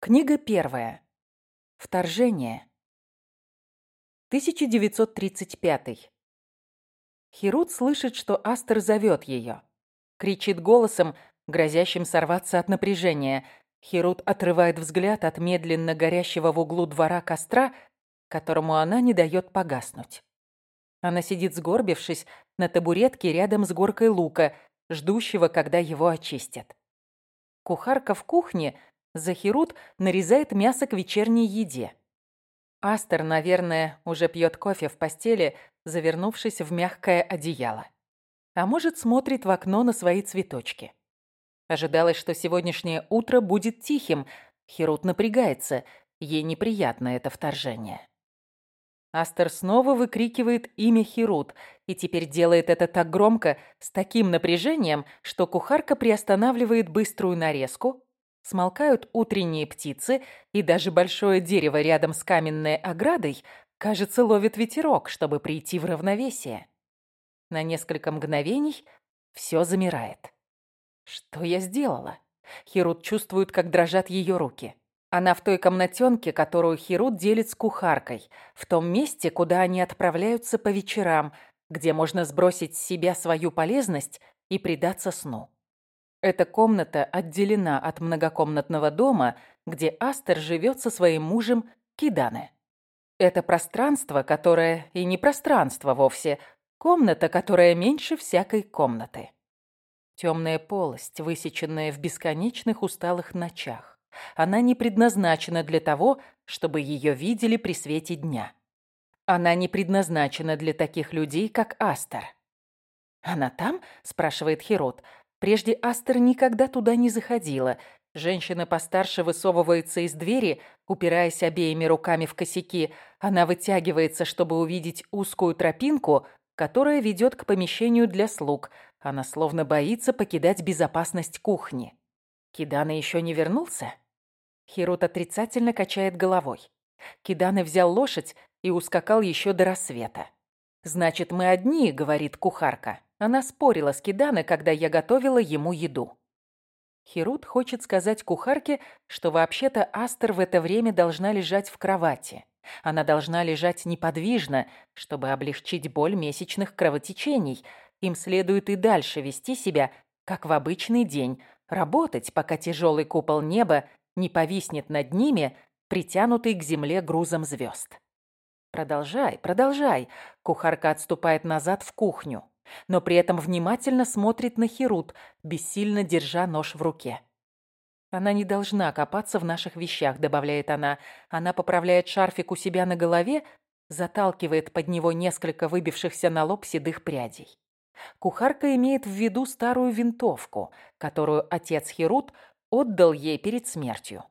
Книга первая. Вторжение. 1935. Херут слышит, что Астер зовет ее. Кричит голосом, грозящим сорваться от напряжения. Херут отрывает взгляд от медленно горящего в углу двора костра, которому она не дает погаснуть. Она сидит сгорбившись на табуретке рядом с горкой лука, ждущего, когда его очистят. Кухарка в кухне – Захирут нарезает мясо к вечерней еде. Астер, наверное, уже пьет кофе в постели, завернувшись в мягкое одеяло. А может, смотрит в окно на свои цветочки. Ожидалось, что сегодняшнее утро будет тихим. Херут напрягается. Ей неприятно это вторжение. Астер снова выкрикивает имя Херут и теперь делает это так громко, с таким напряжением, что кухарка приостанавливает быструю нарезку, Смолкают утренние птицы, и даже большое дерево рядом с каменной оградой, кажется, ловит ветерок, чтобы прийти в равновесие. На несколько мгновений все замирает. Что я сделала? Херут чувствует, как дрожат ее руки. Она в той комнатенке, которую Херут делит с кухаркой, в том месте, куда они отправляются по вечерам, где можно сбросить с себя свою полезность и предаться сну. Эта комната отделена от многокомнатного дома, где Астер живет со своим мужем Кидане. Это пространство, которое и не пространство вовсе, комната, которая меньше всякой комнаты. Темная полость, высеченная в бесконечных усталых ночах. Она не предназначена для того, чтобы ее видели при свете дня. Она не предназначена для таких людей, как Астер. «Она там?» – спрашивает Херод. Прежде Астер никогда туда не заходила. Женщина постарше высовывается из двери, упираясь обеими руками в косяки. Она вытягивается, чтобы увидеть узкую тропинку, которая ведет к помещению для слуг. Она словно боится покидать безопасность кухни. Кидана еще не вернулся? Хирут отрицательно качает головой. Кидана взял лошадь и ускакал еще до рассвета. «Значит, мы одни», — говорит кухарка. Она спорила с Кидана, когда я готовила ему еду. Херут хочет сказать кухарке, что вообще-то Астер в это время должна лежать в кровати. Она должна лежать неподвижно, чтобы облегчить боль месячных кровотечений. Им следует и дальше вести себя, как в обычный день, работать, пока тяжелый купол неба не повиснет над ними, притянутый к земле грузом звезд. «Продолжай, продолжай!» Кухарка отступает назад в кухню но при этом внимательно смотрит на Херут, бессильно держа нож в руке. «Она не должна копаться в наших вещах», — добавляет она. Она поправляет шарфик у себя на голове, заталкивает под него несколько выбившихся на лоб седых прядей. Кухарка имеет в виду старую винтовку, которую отец Херут отдал ей перед смертью.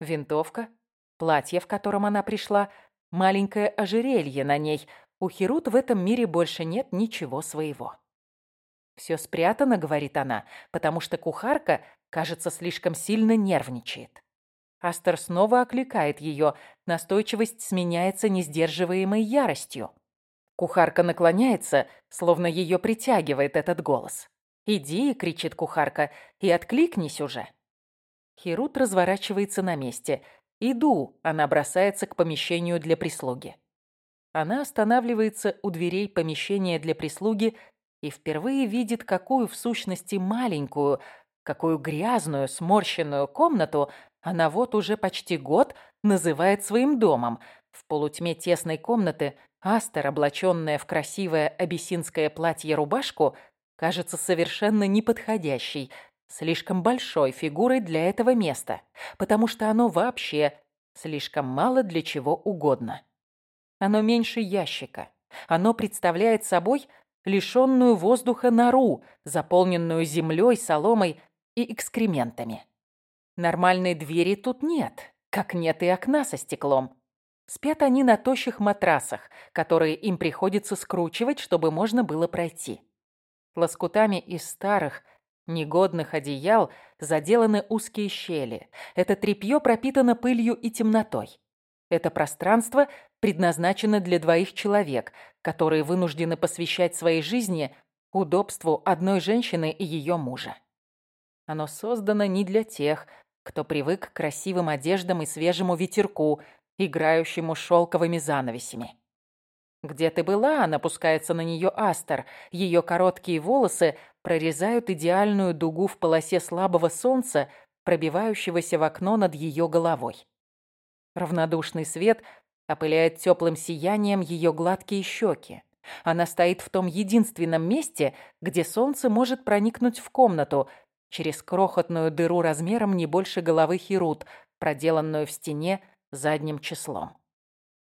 Винтовка, платье, в котором она пришла, маленькое ожерелье на ней, у Херут в этом мире больше нет ничего своего. «Все спрятано», — говорит она, потому что кухарка, кажется, слишком сильно нервничает. Астер снова окликает ее, настойчивость сменяется несдерживаемой яростью. Кухарка наклоняется, словно ее притягивает этот голос. «Иди», — кричит кухарка, — «и откликнись уже». Херут разворачивается на месте. «Иду», — она бросается к помещению для прислуги. Она останавливается у дверей помещения для прислуги и впервые видит, какую в сущности маленькую, какую грязную, сморщенную комнату она вот уже почти год называет своим домом. В полутьме тесной комнаты Астер, облаченная в красивое абиссинское платье-рубашку, кажется совершенно неподходящей, слишком большой фигурой для этого места, потому что оно вообще слишком мало для чего угодно. Оно меньше ящика. Оно представляет собой лишенную воздуха нору, заполненную землей, соломой и экскрементами. Нормальной двери тут нет, как нет и окна со стеклом. Спят они на тощих матрасах, которые им приходится скручивать, чтобы можно было пройти. Лоскутами из старых, негодных одеял заделаны узкие щели. Это тряпье пропитано пылью и темнотой. Это пространство предназначено для двоих человек, которые вынуждены посвящать своей жизни удобству одной женщины и ее мужа. Оно создано не для тех, кто привык к красивым одеждам и свежему ветерку, играющему шелковыми занавесями. «Где ты была?» – напускается на нее Астер. Ее короткие волосы прорезают идеальную дугу в полосе слабого солнца, пробивающегося в окно над ее головой. Равнодушный свет опыляет теплым сиянием ее гладкие щеки. Она стоит в том единственном месте, где солнце может проникнуть в комнату, через крохотную дыру размером не больше головы Херут, проделанную в стене задним числом.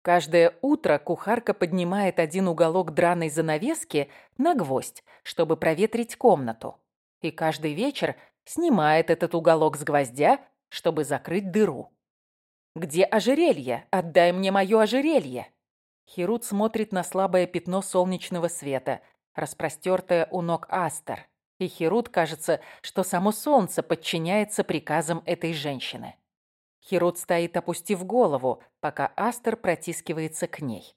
Каждое утро кухарка поднимает один уголок драной занавески на гвоздь, чтобы проветрить комнату. И каждый вечер снимает этот уголок с гвоздя, чтобы закрыть дыру. «Где ожерелье? Отдай мне мое ожерелье!» Херут смотрит на слабое пятно солнечного света, распростертое у ног Астер. И Херут кажется, что само солнце подчиняется приказам этой женщины. Херут стоит, опустив голову, пока Астер протискивается к ней.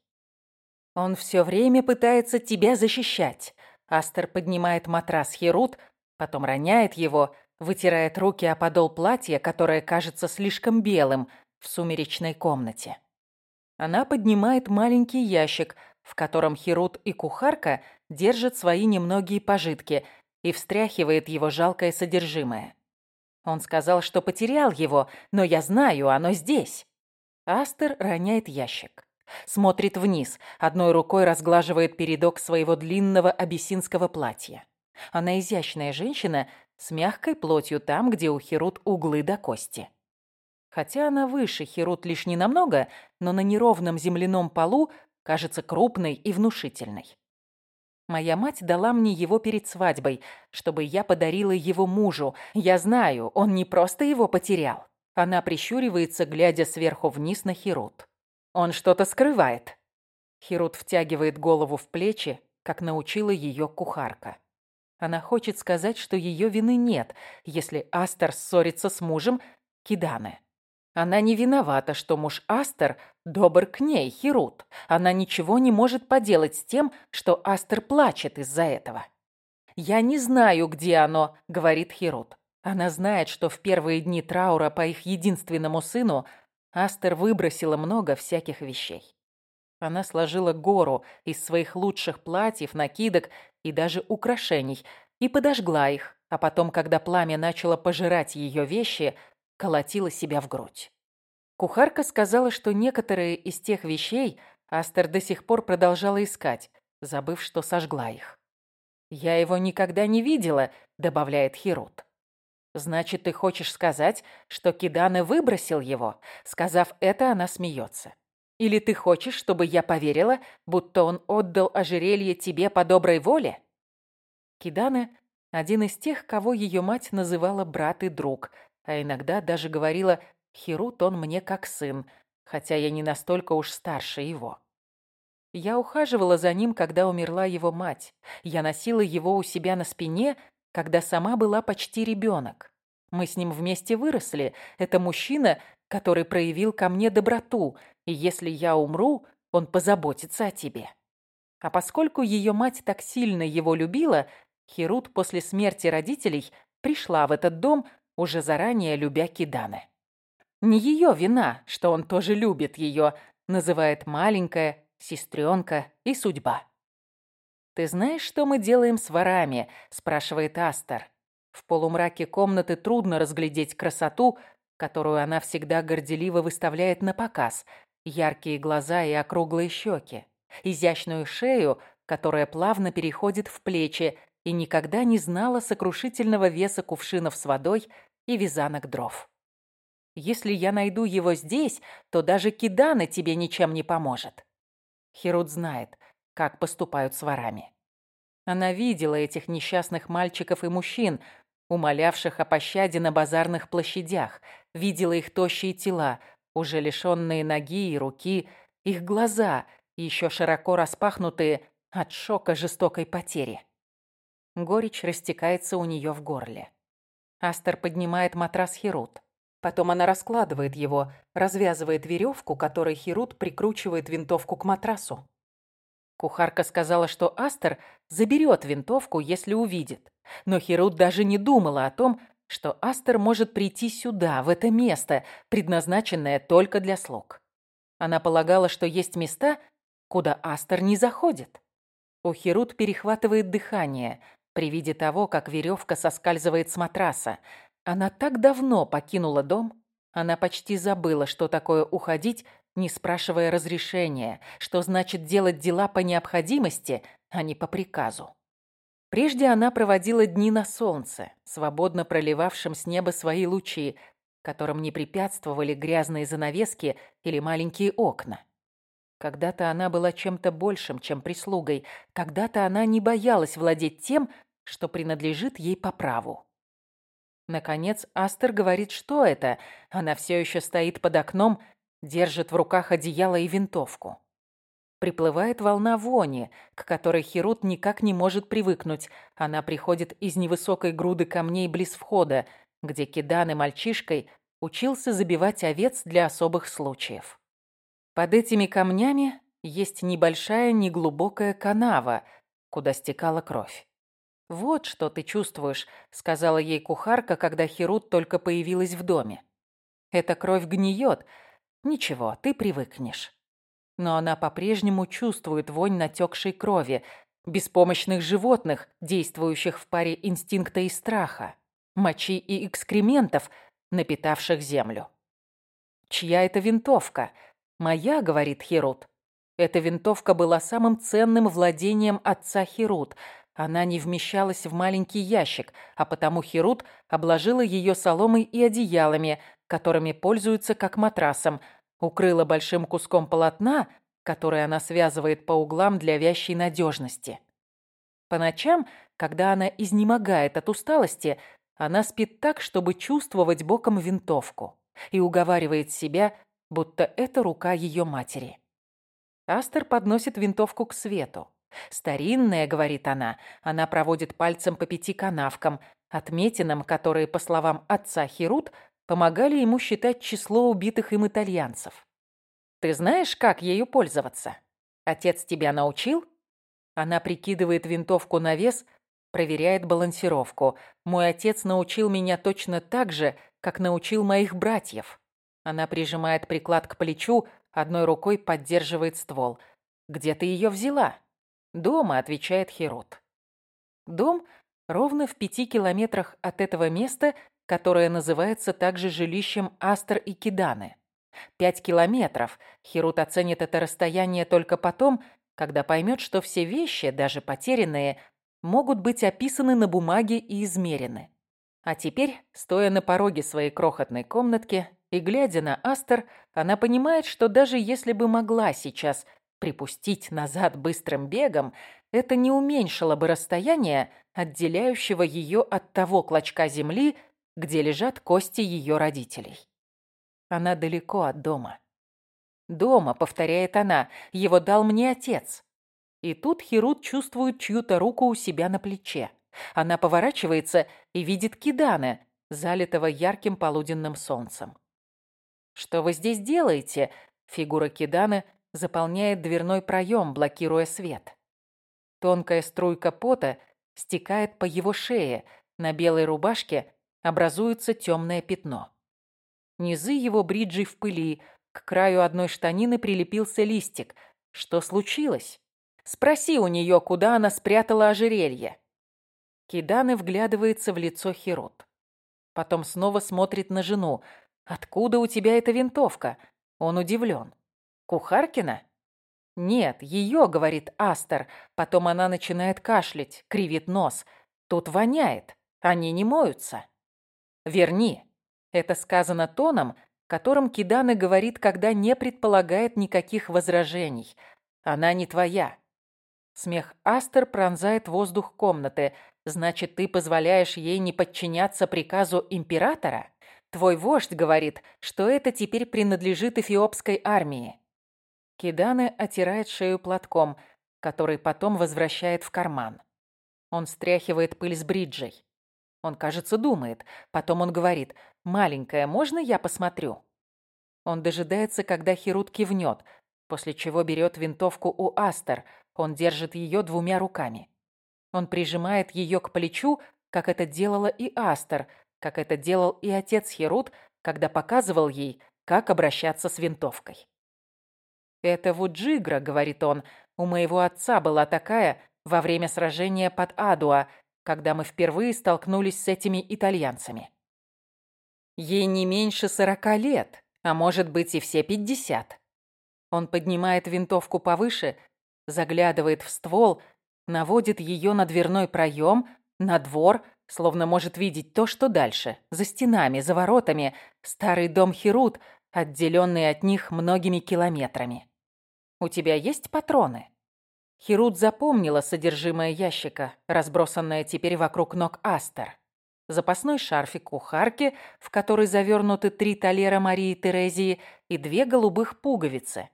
«Он все время пытается тебя защищать». Астер поднимает матрас Херут, потом роняет его, вытирает руки о подол платья, которое кажется слишком белым в сумеречной комнате. Она поднимает маленький ящик, в котором Херут и кухарка держат свои немногие пожитки, и встряхивает его жалкое содержимое. Он сказал, что потерял его, но я знаю, оно здесь. Астер роняет ящик. Смотрит вниз, одной рукой разглаживает передок своего длинного абиссинского платья. Она изящная женщина с мягкой плотью там, где у Херут углы до кости. Хотя она выше Херут лишь ненамного, но на неровном земляном полу кажется крупной и внушительной. Моя мать дала мне его перед свадьбой, чтобы я подарила его мужу. Я знаю, он не просто его потерял. Она прищуривается, глядя сверху вниз на Хирут. Он что-то скрывает. Хирут втягивает голову в плечи, как научила ее кухарка. Она хочет сказать, что ее вины нет, если Астер ссорится с мужем Киданы. Она не виновата, что муж Астер добр к ней, Херут. Она ничего не может поделать с тем, что Астер плачет из-за этого. «Я не знаю, где оно», — говорит Херут. Она знает, что в первые дни траура по их единственному сыну Астер выбросила много всяких вещей. Она сложила гору из своих лучших платьев, накидок и даже украшений и подожгла их, а потом, когда пламя начало пожирать ее вещи, колотила себя в грудь. Кухарка сказала, что некоторые из тех вещей Астер до сих пор продолжала искать, забыв, что сожгла их. «Я его никогда не видела», — добавляет Хирут. «Значит, ты хочешь сказать, что Кидане выбросил его?» Сказав это, она смеется. «Или ты хочешь, чтобы я поверила, будто он отдал ожерелье тебе по доброй воле?» Кидане — один из тех, кого ее мать называла брат и друг, а иногда даже говорила «Херут он мне как сын», хотя я не настолько уж старше его. Я ухаживала за ним, когда умерла его мать. Я носила его у себя на спине, когда сама была почти ребенок. Мы с ним вместе выросли. Это мужчина, который проявил ко мне доброту, и если я умру, он позаботится о тебе. А поскольку ее мать так сильно его любила, Херут после смерти родителей пришла в этот дом, уже заранее любя Киданы. Не ее вина, что он тоже любит ее, называет маленькая, сестренка и судьба. «Ты знаешь, что мы делаем с ворами?» – спрашивает Астер. В полумраке комнаты трудно разглядеть красоту, которую она всегда горделиво выставляет на показ. Яркие глаза и округлые щеки. Изящную шею, которая плавно переходит в плечи, и никогда не знала сокрушительного веса кувшинов с водой и вязанок дров. Если я найду его здесь, то даже Кидана тебе ничем не поможет. Херут знает, как поступают с ворами. Она видела этих несчастных мальчиков и мужчин, умолявших о пощаде на базарных площадях, видела их тощие тела, уже лишенные ноги и руки, их глаза, еще широко распахнутые от шока жестокой потери. Горечь растекается у нее в горле. Астер поднимает матрас Херут. Потом она раскладывает его, развязывает веревку, которой Херут прикручивает винтовку к матрасу. Кухарка сказала, что Астер заберет винтовку, если увидит. Но Херут даже не думала о том, что Астер может прийти сюда, в это место, предназначенное только для слуг. Она полагала, что есть места, куда Астер не заходит. У Херут перехватывает дыхание при виде того, как веревка соскальзывает с матраса. Она так давно покинула дом, она почти забыла, что такое уходить, не спрашивая разрешения, что значит делать дела по необходимости, а не по приказу. Прежде она проводила дни на солнце, свободно проливавшем с неба свои лучи, которым не препятствовали грязные занавески или маленькие окна. Когда-то она была чем-то большим, чем прислугой, когда-то она не боялась владеть тем, что принадлежит ей по праву. Наконец Астер говорит, что это. Она все еще стоит под окном, держит в руках одеяло и винтовку. Приплывает волна вони, к которой Херут никак не может привыкнуть. Она приходит из невысокой груды камней близ входа, где Кидан и мальчишкой учился забивать овец для особых случаев. Под этими камнями есть небольшая неглубокая канава, куда стекала кровь. «Вот что ты чувствуешь», — сказала ей кухарка, когда Херут только появилась в доме. «Эта кровь гниет. Ничего, ты привыкнешь». Но она по-прежнему чувствует вонь натекшей крови, беспомощных животных, действующих в паре инстинкта и страха, мочи и экскрементов, напитавших землю. «Чья это винтовка?» «Моя», — говорит Херут. Эта винтовка была самым ценным владением отца Херут — она не вмещалась в маленький ящик, а потому Херут обложила ее соломой и одеялами, которыми пользуются как матрасом, укрыла большим куском полотна, которое она связывает по углам для вящей надежности. По ночам, когда она изнемогает от усталости, она спит так, чтобы чувствовать боком винтовку, и уговаривает себя, будто это рука ее матери. Астер подносит винтовку к свету. «Старинная», — говорит она. Она проводит пальцем по пяти канавкам, отметинам, которые, по словам отца Херут, помогали ему считать число убитых им итальянцев. «Ты знаешь, как ею пользоваться? Отец тебя научил?» Она прикидывает винтовку на вес, проверяет балансировку. «Мой отец научил меня точно так же, как научил моих братьев». Она прижимает приклад к плечу, одной рукой поддерживает ствол. «Где ты ее взяла?» «Дома», — отвечает Херот. Дом ровно в пяти километрах от этого места, которое называется также жилищем Астер и Киданы. Пять километров. Херут оценит это расстояние только потом, когда поймет, что все вещи, даже потерянные, могут быть описаны на бумаге и измерены. А теперь, стоя на пороге своей крохотной комнатки и глядя на Астер, она понимает, что даже если бы могла сейчас Припустить назад быстрым бегом это не уменьшило бы расстояние, отделяющего ее от того клочка земли, где лежат кости ее родителей. Она далеко от дома. «Дома», — повторяет она, — «его дал мне отец». И тут Херут чувствует чью-то руку у себя на плече. Она поворачивается и видит Кидана, залитого ярким полуденным солнцем. «Что вы здесь делаете?» Фигура Кидана заполняет дверной проем, блокируя свет. Тонкая струйка пота стекает по его шее, на белой рубашке образуется темное пятно. Низы его бриджей в пыли, к краю одной штанины прилепился листик. Что случилось? Спроси у нее, куда она спрятала ожерелье. Киданы вглядывается в лицо Херот. Потом снова смотрит на жену. «Откуда у тебя эта винтовка?» Он удивлен. Кухаркина? Нет, ее, говорит Астер. Потом она начинает кашлять, кривит нос. Тут воняет. Они не моются. Верни. Это сказано тоном, которым Кидана говорит, когда не предполагает никаких возражений. Она не твоя. Смех Астер пронзает воздух комнаты. Значит, ты позволяешь ей не подчиняться приказу императора? Твой вождь говорит, что это теперь принадлежит эфиопской армии. Киданы отирает шею платком, который потом возвращает в карман. Он стряхивает пыль с бриджей. Он, кажется, думает. Потом он говорит, «Маленькая, можно я посмотрю?» Он дожидается, когда Херут кивнет, после чего берет винтовку у Астер. Он держит ее двумя руками. Он прижимает ее к плечу, как это делала и Астер, как это делал и отец Херут, когда показывал ей, как обращаться с винтовкой. «Это Вуджигра», — говорит он, — «у моего отца была такая во время сражения под Адуа, когда мы впервые столкнулись с этими итальянцами. Ей не меньше сорока лет, а может быть и все пятьдесят. Он поднимает винтовку повыше, заглядывает в ствол, наводит ее на дверной проем, на двор, словно может видеть то, что дальше, за стенами, за воротами, старый дом Херут, отделенный от них многими километрами. «У тебя есть патроны?» Херут запомнила содержимое ящика, разбросанное теперь вокруг ног Астер. Запасной шарфик кухарки, в который завернуты три талера Марии Терезии и две голубых пуговицы.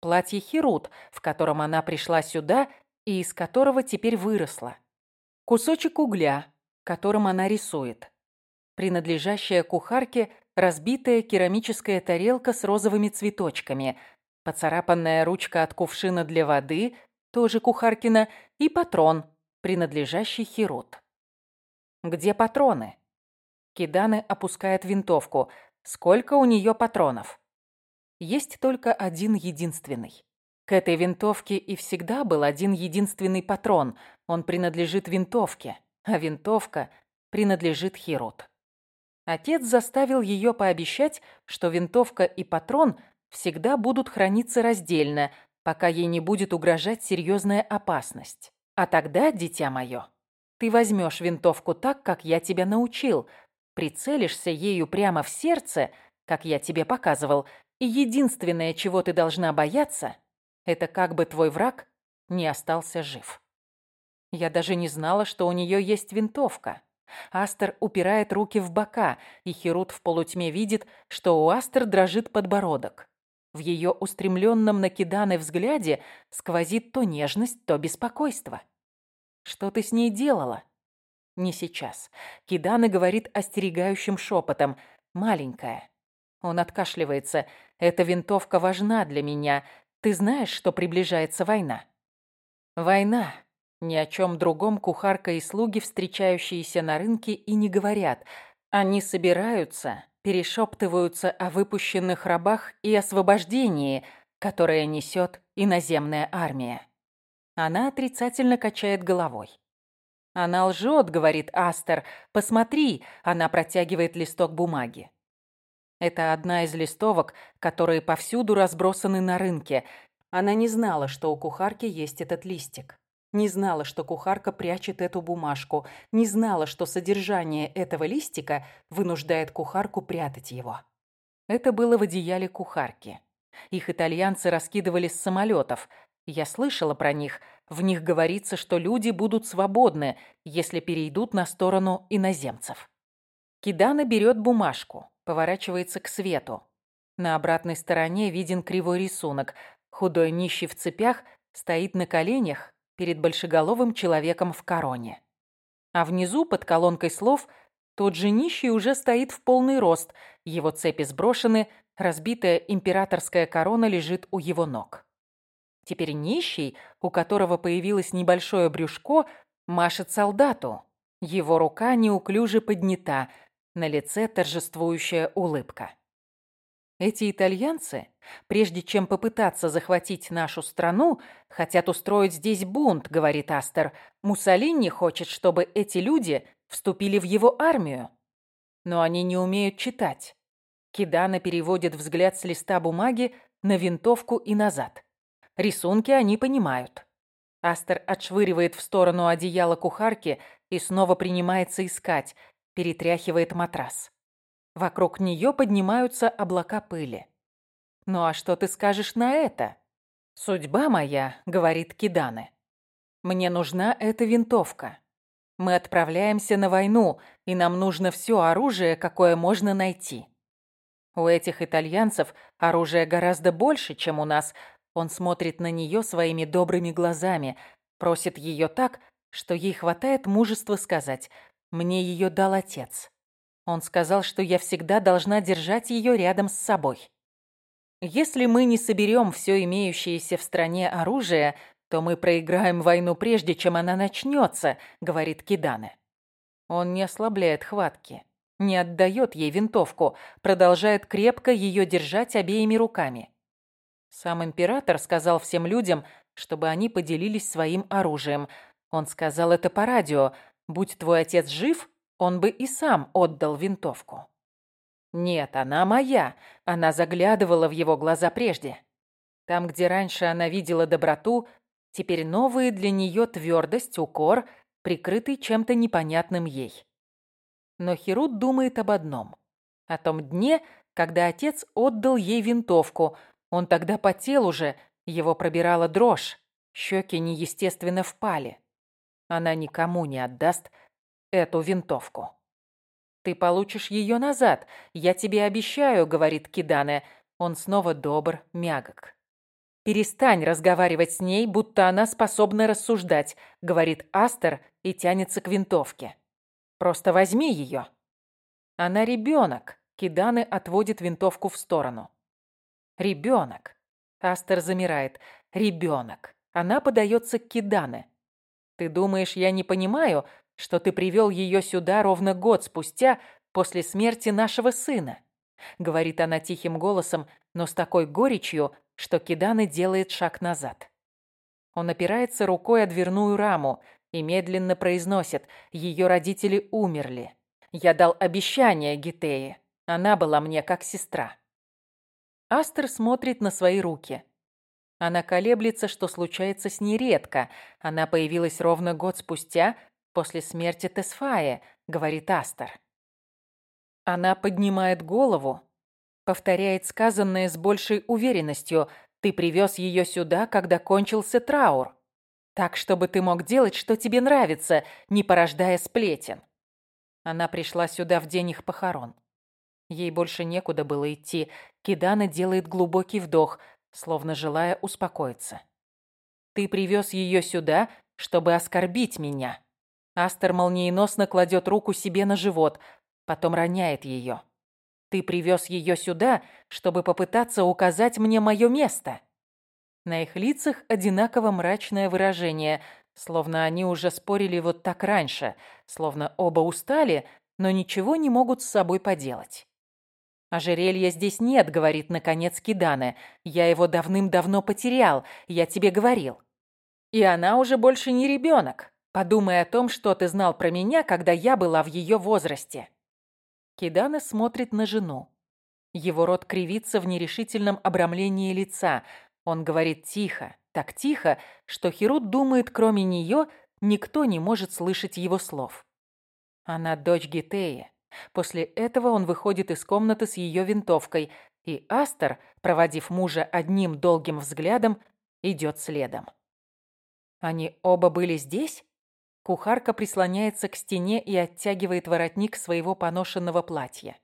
Платье Херут, в котором она пришла сюда и из которого теперь выросла. Кусочек угля, которым она рисует. Принадлежащая кухарке разбитая керамическая тарелка с розовыми цветочками, поцарапанная ручка от кувшина для воды, тоже кухаркина, и патрон, принадлежащий Хирот. Где патроны? Киданы опускает винтовку. Сколько у нее патронов? Есть только один единственный. К этой винтовке и всегда был один единственный патрон. Он принадлежит винтовке, а винтовка принадлежит Хирот. Отец заставил ее пообещать, что винтовка и патрон всегда будут храниться раздельно, пока ей не будет угрожать серьезная опасность. А тогда, дитя мое, ты возьмешь винтовку так, как я тебя научил, прицелишься ею прямо в сердце, как я тебе показывал, и единственное, чего ты должна бояться, это как бы твой враг не остался жив. Я даже не знала, что у нее есть винтовка. Астер упирает руки в бока, и Херут в полутьме видит, что у Астер дрожит подбородок. В ее устремленном на взгляде сквозит то нежность, то беспокойство. «Что ты с ней делала?» «Не сейчас». Киданы говорит остерегающим шепотом. «Маленькая». Он откашливается. «Эта винтовка важна для меня. Ты знаешь, что приближается война?» «Война», ни о чем другом кухарка и слуги, встречающиеся на рынке, и не говорят. Они собираются, перешептываются о выпущенных рабах и освобождении, которое несет иноземная армия. Она отрицательно качает головой. «Она лжет», — говорит Астер. «Посмотри», — она протягивает листок бумаги. Это одна из листовок, которые повсюду разбросаны на рынке. Она не знала, что у кухарки есть этот листик. Не знала, что кухарка прячет эту бумажку. Не знала, что содержание этого листика вынуждает кухарку прятать его. Это было в одеяле кухарки. Их итальянцы раскидывали с самолетов. Я слышала про них. В них говорится, что люди будут свободны, если перейдут на сторону иноземцев. Кидана берет бумажку, поворачивается к свету. На обратной стороне виден кривой рисунок. Худой нищий в цепях стоит на коленях перед большеголовым человеком в короне. А внизу, под колонкой слов, тот же нищий уже стоит в полный рост, его цепи сброшены, разбитая императорская корона лежит у его ног. Теперь нищий, у которого появилось небольшое брюшко, машет солдату. Его рука неуклюже поднята, на лице торжествующая улыбка. Эти итальянцы, прежде чем попытаться захватить нашу страну, хотят устроить здесь бунт, говорит Астер. Муссолини хочет, чтобы эти люди вступили в его армию. Но они не умеют читать. Кидана переводит взгляд с листа бумаги на винтовку и назад. Рисунки они понимают. Астер отшвыривает в сторону одеяла кухарки и снова принимается искать, перетряхивает матрас. Вокруг нее поднимаются облака пыли. «Ну а что ты скажешь на это?» «Судьба моя», — говорит Киданы. «Мне нужна эта винтовка. Мы отправляемся на войну, и нам нужно все оружие, какое можно найти. У этих итальянцев оружие гораздо больше, чем у нас. Он смотрит на нее своими добрыми глазами, просит ее так, что ей хватает мужества сказать «мне ее дал отец». Он сказал, что я всегда должна держать ее рядом с собой. Если мы не соберем все имеющееся в стране оружие, то мы проиграем войну прежде, чем она начнется, говорит Кидане. Он не ослабляет хватки. не отдает ей винтовку, продолжает крепко ее держать обеими руками. Сам император сказал всем людям, чтобы они поделились своим оружием. Он сказал это по радио. «Будь твой отец жив, он бы и сам отдал винтовку». Нет, она моя. Она заглядывала в его глаза прежде. Там, где раньше она видела доброту, теперь новые для нее твердость, укор, прикрытый чем-то непонятным ей. Но Херут думает об одном. О том дне, когда отец отдал ей винтовку. Он тогда потел уже, его пробирала дрожь. Щеки неестественно впали. Она никому не отдаст эту винтовку. «Ты получишь ее назад, я тебе обещаю», — говорит Кидане. Он снова добр, мягок. «Перестань разговаривать с ней, будто она способна рассуждать», — говорит Астер и тянется к винтовке. «Просто возьми ее». Она ребенок. Киданы отводит винтовку в сторону. Ребенок. Астер замирает. Ребенок. Она подается к Кидане. Ты думаешь, я не понимаю, что ты привел ее сюда ровно год спустя после смерти нашего сына?» Говорит она тихим голосом, но с такой горечью, что Киданы делает шаг назад. Он опирается рукой о дверную раму и медленно произносит «Ее родители умерли. Я дал обещание Гитее. Она была мне как сестра». Астер смотрит на свои руки. Она колеблется, что случается с ней редко. Она появилась ровно год спустя, после смерти Тесфая, говорит Астер. Она поднимает голову, повторяет сказанное с большей уверенностью. Ты привез ее сюда, когда кончился траур. Так, чтобы ты мог делать, что тебе нравится, не порождая сплетен. Она пришла сюда в день их похорон. Ей больше некуда было идти. Кидана делает глубокий вдох, словно желая успокоиться. Ты привез ее сюда, чтобы оскорбить меня. Астер молниеносно кладет руку себе на живот, потом роняет ее. Ты привез ее сюда, чтобы попытаться указать мне мое место. На их лицах одинаково мрачное выражение, словно они уже спорили вот так раньше, словно оба устали, но ничего не могут с собой поделать. «Ожерелья здесь нет», — говорит наконец Кидане. «Я его давным-давно потерял, я тебе говорил». «И она уже больше не ребенок. Подумай о том, что ты знал про меня, когда я была в ее возрасте». Кидана смотрит на жену. Его рот кривится в нерешительном обрамлении лица. Он говорит тихо, так тихо, что Херут думает, кроме нее, никто не может слышать его слов. Она дочь Гитея. После этого он выходит из комнаты с ее винтовкой, и Астер, проводив мужа одним долгим взглядом, идет следом. Они оба были здесь? Кухарка прислоняется к стене и оттягивает воротник своего поношенного платья.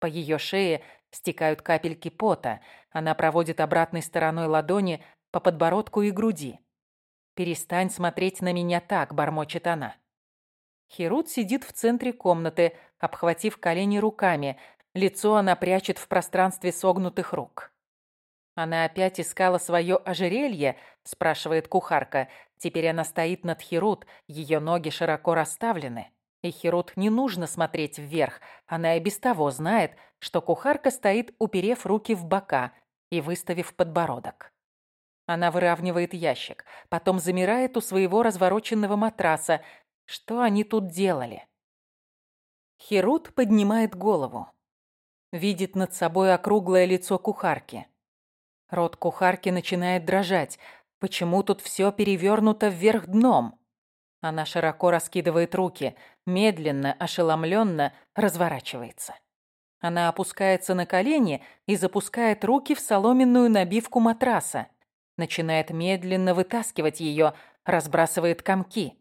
По ее шее стекают капельки пота. Она проводит обратной стороной ладони по подбородку и груди. «Перестань смотреть на меня так», — бормочет она. Херут сидит в центре комнаты, обхватив колени руками. Лицо она прячет в пространстве согнутых рук. «Она опять искала свое ожерелье?» – спрашивает кухарка. Теперь она стоит над Херут, ее ноги широко расставлены. И Херут не нужно смотреть вверх. Она и без того знает, что кухарка стоит, уперев руки в бока и выставив подбородок. Она выравнивает ящик, потом замирает у своего развороченного матраса. Что они тут делали? Херут поднимает голову. Видит над собой округлое лицо кухарки. Рот кухарки начинает дрожать. Почему тут все перевернуто вверх дном? Она широко раскидывает руки, медленно, ошеломленно разворачивается. Она опускается на колени и запускает руки в соломенную набивку матраса. Начинает медленно вытаскивать ее, разбрасывает комки.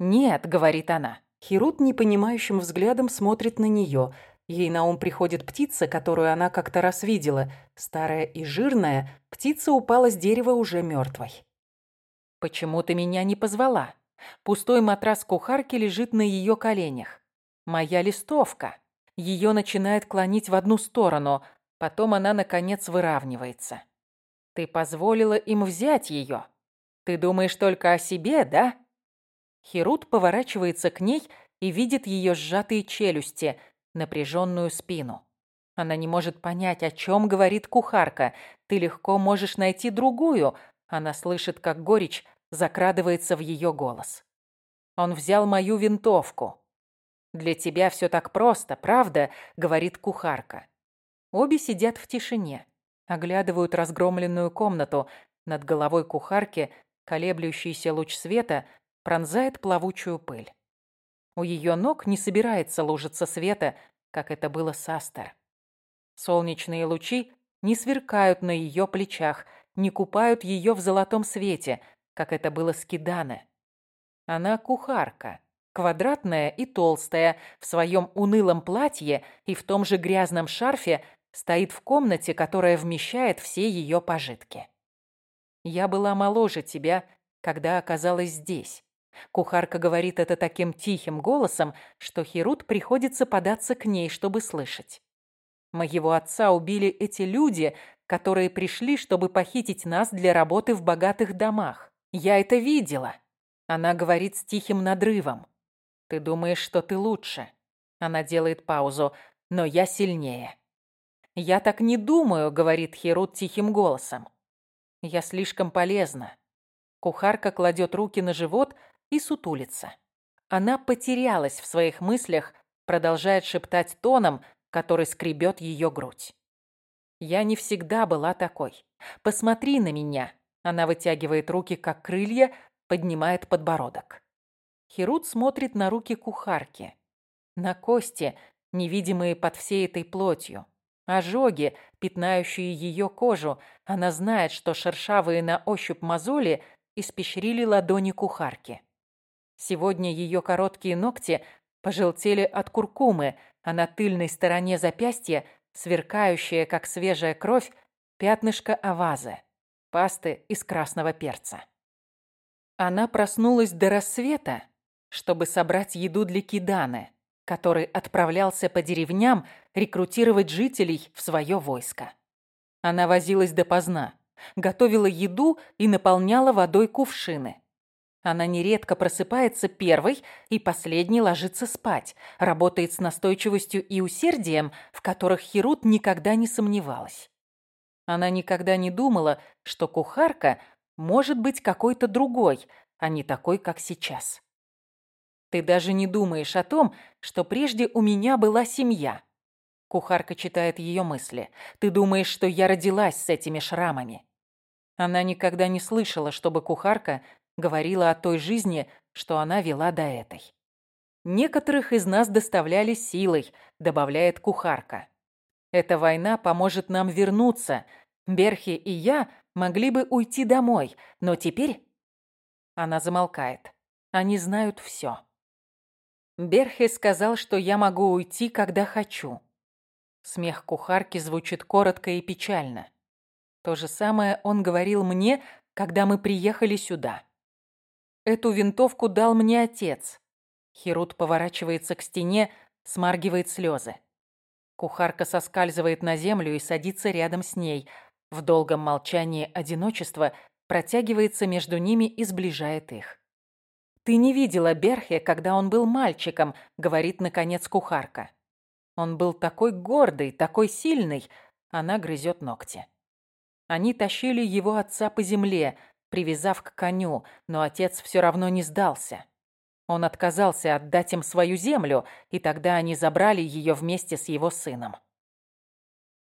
«Нет», — говорит она. Хирут непонимающим взглядом смотрит на нее — Ей на ум приходит птица, которую она как-то раз видела. Старая и жирная, птица упала с дерева уже мертвой. «Почему ты меня не позвала? Пустой матрас кухарки лежит на ее коленях. Моя листовка. Ее начинает клонить в одну сторону, потом она, наконец, выравнивается. Ты позволила им взять ее. Ты думаешь только о себе, да?» Херут поворачивается к ней и видит ее сжатые челюсти, напряженную спину. Она не может понять, о чем говорит кухарка. Ты легко можешь найти другую. Она слышит, как горечь закрадывается в ее голос. Он взял мою винтовку. «Для тебя все так просто, правда?» — говорит кухарка. Обе сидят в тишине, оглядывают разгромленную комнату. Над головой кухарки колеблющийся луч света пронзает плавучую пыль. У ее ног не собирается лужица света, как это было с Астер. Солнечные лучи не сверкают на ее плечах, не купают ее в золотом свете, как это было с Кидане. Она кухарка, квадратная и толстая, в своем унылом платье и в том же грязном шарфе стоит в комнате, которая вмещает все ее пожитки. Я была моложе тебя, когда оказалась здесь. Кухарка говорит это таким тихим голосом, что Херут приходится податься к ней, чтобы слышать. Моего отца убили эти люди, которые пришли, чтобы похитить нас для работы в богатых домах. Я это видела. Она говорит с тихим надрывом. Ты думаешь, что ты лучше. Она делает паузу. Но я сильнее. Я так не думаю, говорит Херут тихим голосом. Я слишком полезна. Кухарка кладет руки на живот и сутулится. Она потерялась в своих мыслях, продолжает шептать тоном, который скребет ее грудь. Я не всегда была такой. Посмотри на меня. Она вытягивает руки, как крылья, поднимает подбородок. Херут смотрит на руки кухарки. На кости, невидимые под всей этой плотью. Ожоги, пятнающие ее кожу. Она знает, что шершавые на ощупь мозоли испещрили ладони кухарки. Сегодня ее короткие ногти пожелтели от куркумы, а на тыльной стороне запястья, сверкающая, как свежая кровь, пятнышко авазы, пасты из красного перца. Она проснулась до рассвета, чтобы собрать еду для Киданы, который отправлялся по деревням рекрутировать жителей в свое войско. Она возилась допоздна, готовила еду и наполняла водой кувшины. Она нередко просыпается первой и последней ложится спать, работает с настойчивостью и усердием, в которых Херут никогда не сомневалась. Она никогда не думала, что кухарка может быть какой-то другой, а не такой, как сейчас. Ты даже не думаешь о том, что прежде у меня была семья. Кухарка читает ее мысли. Ты думаешь, что я родилась с этими шрамами. Она никогда не слышала, чтобы кухарка говорила о той жизни, что она вела до этой. Некоторых из нас доставляли силой, добавляет кухарка. Эта война поможет нам вернуться. Берхи и я могли бы уйти домой, но теперь... Она замолкает. Они знают все. Берхе сказал, что я могу уйти, когда хочу. Смех кухарки звучит коротко и печально. То же самое он говорил мне, когда мы приехали сюда. Эту винтовку дал мне отец. Херут поворачивается к стене, смаргивает слезы. Кухарка соскальзывает на землю и садится рядом с ней. В долгом молчании одиночество протягивается между ними и сближает их. «Ты не видела Берхе, когда он был мальчиком», — говорит, наконец, кухарка. «Он был такой гордый, такой сильный», — она грызет ногти. Они тащили его отца по земле, привязав к коню, но отец все равно не сдался. Он отказался отдать им свою землю, и тогда они забрали ее вместе с его сыном.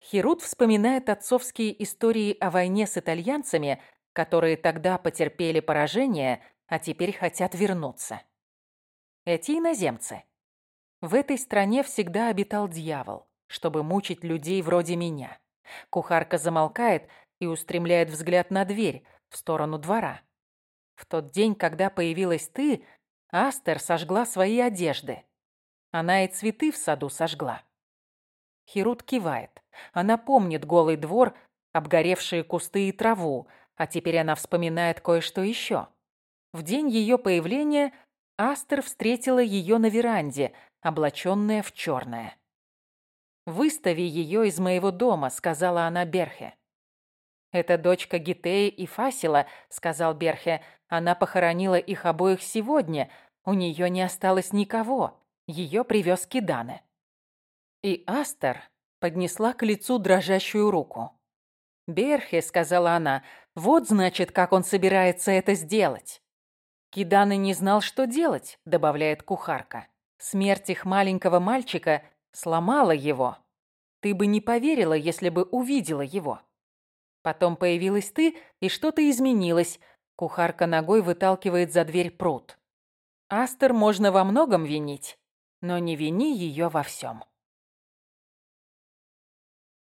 Херут вспоминает отцовские истории о войне с итальянцами, которые тогда потерпели поражение а теперь хотят вернуться. Эти иноземцы. В этой стране всегда обитал дьявол, чтобы мучить людей вроде меня. Кухарка замолкает и устремляет взгляд на дверь, в сторону двора. В тот день, когда появилась ты, Астер сожгла свои одежды. Она и цветы в саду сожгла. Херут кивает. Она помнит голый двор, обгоревшие кусты и траву, а теперь она вспоминает кое-что еще. В день ее появления Астер встретила ее на веранде, облаченная в черное. «Выстави ее из моего дома», — сказала она Берхе. «Это дочка Гитеи и Фасила», — сказал Берхе. «Она похоронила их обоих сегодня, У нее не осталось никого. Ее привез Киданы. И Астер поднесла к лицу дрожащую руку. «Берхе», — сказала она, — «вот, значит, как он собирается это сделать». «Киданы не знал, что делать», — добавляет кухарка. «Смерть их маленького мальчика сломала его. Ты бы не поверила, если бы увидела его». Потом появилась ты, и что-то изменилось. Кухарка ногой выталкивает за дверь пруд. Астер можно во многом винить, но не вини ее во всем.